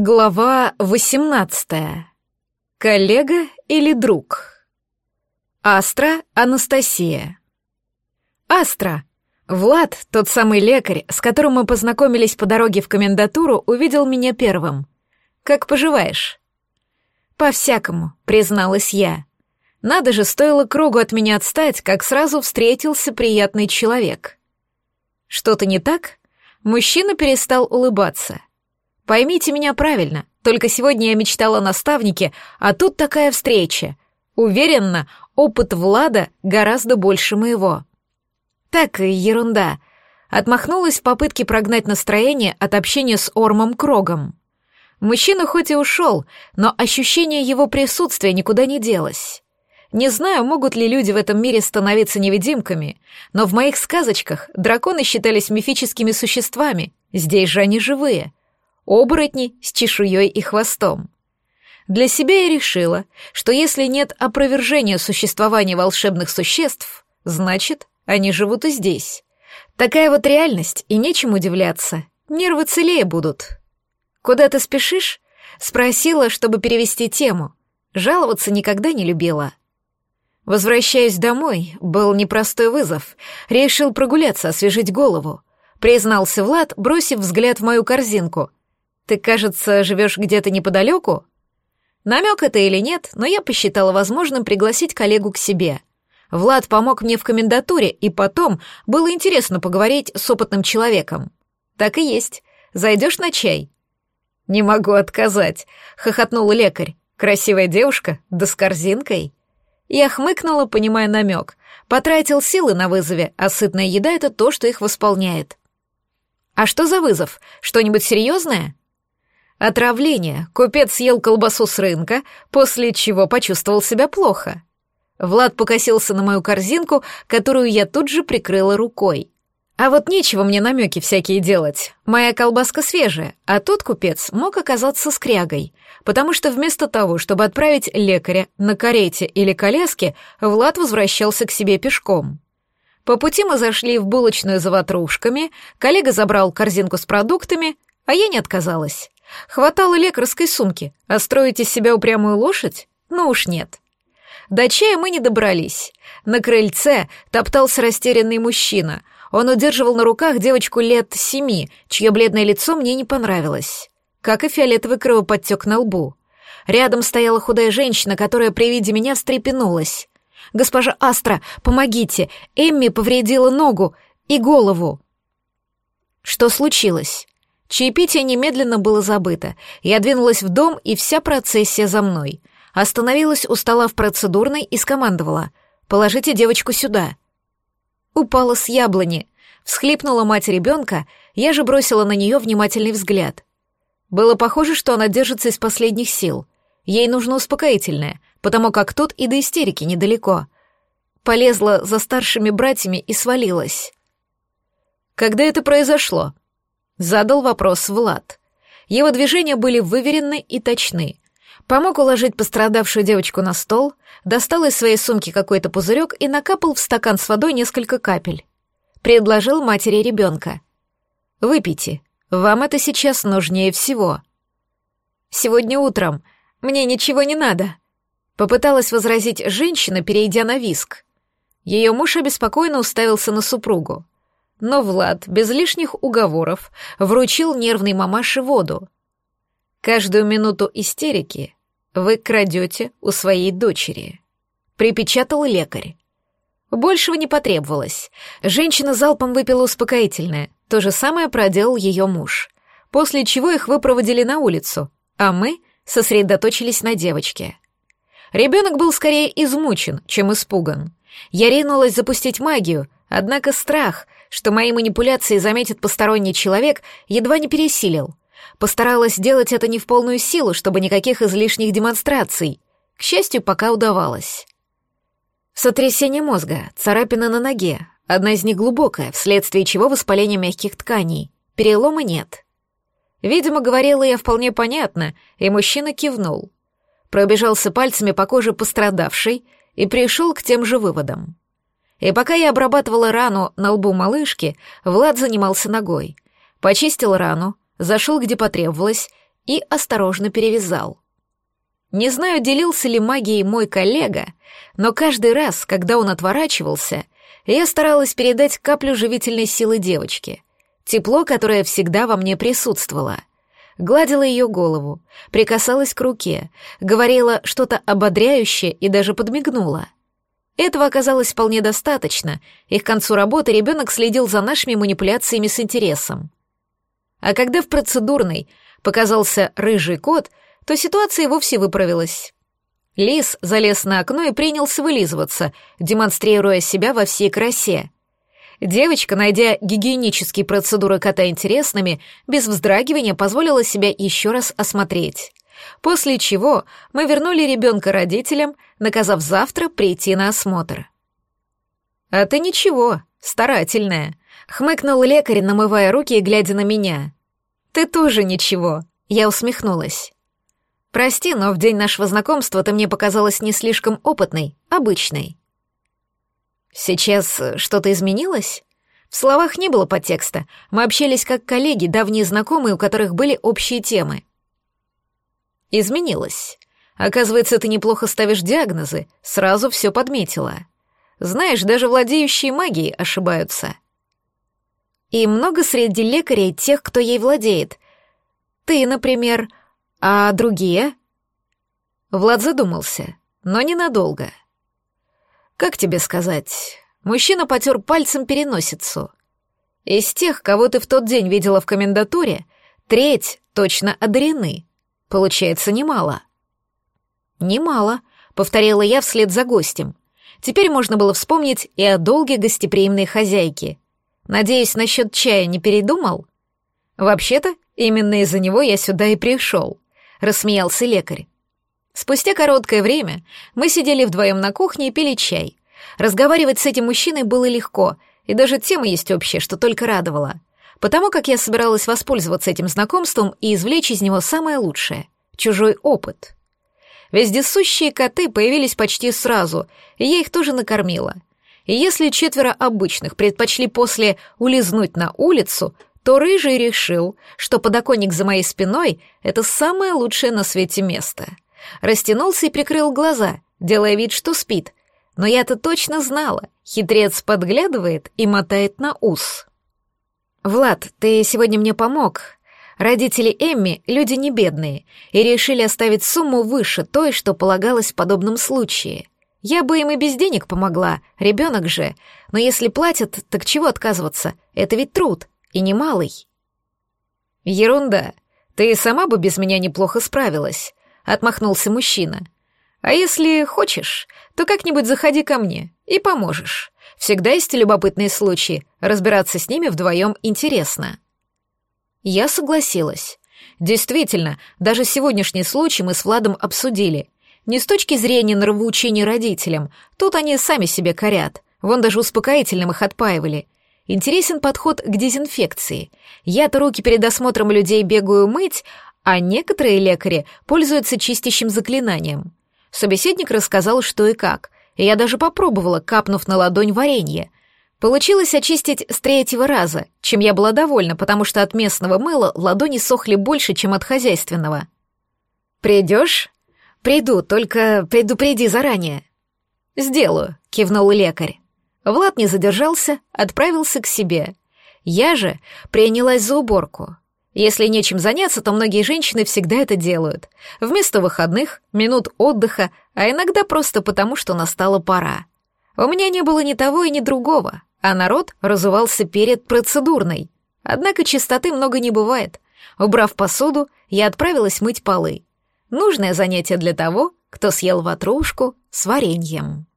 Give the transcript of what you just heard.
Глава 18. Коллега или друг? Астра Анастасия. Астра. Влад, тот самый лекарь, с которым мы познакомились по дороге в комендатуру, увидел меня первым. Как поживаешь? По-всякому, призналась я. Надо же, стоило кругу от меня отстать, как сразу встретился приятный человек. Что-то не так? Мужчина перестал улыбаться. Поймите меня правильно, только сегодня я мечтала о наставнике, а тут такая встреча. Уверенно, опыт Влада гораздо больше моего. Так, и ерунда. Отмахнулась в попытке прогнать настроение от общения с Ормом Крогом. Мужчина хоть и ушел, но ощущение его присутствия никуда не делось. Не знаю, могут ли люди в этом мире становиться невидимками, но в моих сказочках драконы считались мифическими существами, здесь же они живые оборотни с чешуей и хвостом. Для себя я решила, что если нет опровержения существования волшебных существ, значит, они живут и здесь. Такая вот реальность, и нечем удивляться. Нервы целее будут. «Куда ты спешишь?» — спросила, чтобы перевести тему. Жаловаться никогда не любила. Возвращаясь домой, был непростой вызов. Решил прогуляться, освежить голову. Признался Влад, бросив взгляд в мою корзинку — ты, кажется, живешь где-то неподалеку? Намек это или нет, но я посчитала возможным пригласить коллегу к себе. Влад помог мне в комендатуре, и потом было интересно поговорить с опытным человеком. Так и есть. Зайдешь на чай? Не могу отказать, хохотнул лекарь. Красивая девушка, да с корзинкой. Я хмыкнула, понимая намек. Потратил силы на вызове, а сытная еда — это то, что их восполняет. «А что за вызов? Что-нибудь серьезное?» Отравление. Купец съел колбасу с рынка, после чего почувствовал себя плохо. Влад покосился на мою корзинку, которую я тут же прикрыла рукой. А вот нечего мне намеки всякие делать. Моя колбаска свежая, а тот купец мог оказаться скрягой, потому что вместо того, чтобы отправить лекаря на карете или коляске, Влад возвращался к себе пешком. По пути мы зашли в булочную за ватрушками, коллега забрал корзинку с продуктами, а я не отказалась. Хватало лекарской сумки, а строить из себя упрямую лошадь? Ну уж нет. До чая мы не добрались. На крыльце топтался растерянный мужчина. Он удерживал на руках девочку лет семи, чье бледное лицо мне не понравилось. Как и фиолетовый кровоподтек на лбу. Рядом стояла худая женщина, которая при виде меня встрепенулась. «Госпожа Астра, помогите! Эмми повредила ногу и голову!» «Что случилось?» Чаепитие немедленно было забыто. Я двинулась в дом, и вся процессия за мной. Остановилась у стола в процедурной и скомандовала. «Положите девочку сюда». Упала с яблони. Всхлипнула мать ребенка, я же бросила на нее внимательный взгляд. Было похоже, что она держится из последних сил. Ей нужно успокоительное, потому как тут и до истерики недалеко. Полезла за старшими братьями и свалилась. «Когда это произошло?» Задал вопрос Влад. Его движения были выверены и точны. Помог уложить пострадавшую девочку на стол, достал из своей сумки какой-то пузырек и накапал в стакан с водой несколько капель. Предложил матери ребенка. «Выпейте. Вам это сейчас нужнее всего». «Сегодня утром. Мне ничего не надо», — попыталась возразить женщина, перейдя на виск. Ее муж обеспокоенно уставился на супругу. Но Влад, без лишних уговоров, вручил нервной мамаше воду. Каждую минуту истерики вы крадете у своей дочери. Припечатал лекарь. Большего не потребовалось. Женщина залпом выпила успокоительное. То же самое проделал ее муж. После чего их выпроводили на улицу, а мы сосредоточились на девочке. Ребенок был скорее измучен, чем испуган. Я ринулась запустить магию, однако страх — что мои манипуляции заметит посторонний человек, едва не пересилил. Постаралась сделать это не в полную силу, чтобы никаких излишних демонстраций. К счастью, пока удавалось. Сотрясение мозга, царапина на ноге, одна из них глубокая, вследствие чего воспаление мягких тканей. Перелома нет. Видимо, говорила я вполне понятно, и мужчина кивнул. Пробежался пальцами по коже пострадавшей и пришел к тем же выводам. И пока я обрабатывала рану на лбу малышки, Влад занимался ногой. Почистил рану, зашел, где потребовалось, и осторожно перевязал. Не знаю, делился ли магией мой коллега, но каждый раз, когда он отворачивался, я старалась передать каплю живительной силы девочке, тепло, которое всегда во мне присутствовало. Гладила ее голову, прикасалась к руке, говорила что-то ободряющее и даже подмигнула — этого оказалось вполне достаточно, и к концу работы ребенок следил за нашими манипуляциями с интересом. А когда в процедурной показался рыжий кот, то ситуация и вовсе выправилась. Лис залез на окно и принялся вылизываться, демонстрируя себя во всей красе. Девочка, найдя гигиенические процедуры кота интересными, без вздрагивания позволила себя еще раз осмотреть. После чего мы вернули ребенка родителям, наказав завтра прийти на осмотр. «А ты ничего, старательная», — хмыкнул лекарь, намывая руки и глядя на меня. «Ты тоже ничего», — я усмехнулась. «Прости, но в день нашего знакомства ты мне показалась не слишком опытной, обычной». «Сейчас что-то изменилось?» В словах не было подтекста. Мы общались как коллеги, давние знакомые, у которых были общие темы. Изменилась. Оказывается, ты неплохо ставишь диагнозы, сразу все подметила. Знаешь, даже владеющие магией ошибаются. И много среди лекарей тех, кто ей владеет. Ты, например, а другие? Влад задумался, но ненадолго. Как тебе сказать? Мужчина потер пальцем переносицу. Из тех, кого ты в тот день видела в комендатуре, треть точно одарены — Получается немало. Немало, повторила я вслед за гостем. Теперь можно было вспомнить и о долге гостеприимной хозяйки. Надеюсь, насчет чая не передумал? Вообще-то, именно из-за него я сюда и пришел, рассмеялся лекарь. Спустя короткое время мы сидели вдвоем на кухне и пили чай. Разговаривать с этим мужчиной было легко, и даже тема есть общая, что только радовало. Потому как я собиралась воспользоваться этим знакомством и извлечь из него самое лучшее — чужой опыт. Вездесущие коты появились почти сразу, и я их тоже накормила. И если четверо обычных предпочли после улизнуть на улицу, то Рыжий решил, что подоконник за моей спиной — это самое лучшее на свете место. Растянулся и прикрыл глаза, делая вид, что спит. Но я-то точно знала, хитрец подглядывает и мотает на ус. «Влад, ты сегодня мне помог. Родители Эмми — люди не бедные и решили оставить сумму выше той, что полагалось в подобном случае. Я бы им и без денег помогла, ребенок же. Но если платят, так чего отказываться? Это ведь труд, и немалый». «Ерунда. Ты сама бы без меня неплохо справилась», — отмахнулся мужчина. А если хочешь, то как-нибудь заходи ко мне и поможешь. Всегда есть любопытные случаи, разбираться с ними вдвоем интересно». Я согласилась. Действительно, даже сегодняшний случай мы с Владом обсудили. Не с точки зрения нравоучения родителям, тут они сами себе корят. Вон даже успокоительным их отпаивали. Интересен подход к дезинфекции. Я-то руки перед осмотром людей бегаю мыть, а некоторые лекари пользуются чистящим заклинанием. Собеседник рассказал, что и как. Я даже попробовала, капнув на ладонь варенье. Получилось очистить с третьего раза, чем я была довольна, потому что от местного мыла ладони сохли больше, чем от хозяйственного. «Придешь?» «Приду, только предупреди заранее». «Сделаю», — кивнул лекарь. Влад не задержался, отправился к себе. Я же принялась за уборку. Если нечем заняться, то многие женщины всегда это делают. Вместо выходных, минут отдыха, а иногда просто потому, что настала пора. У меня не было ни того и ни другого, а народ разувался перед процедурной. Однако чистоты много не бывает. Убрав посуду, я отправилась мыть полы. Нужное занятие для того, кто съел ватрушку с вареньем.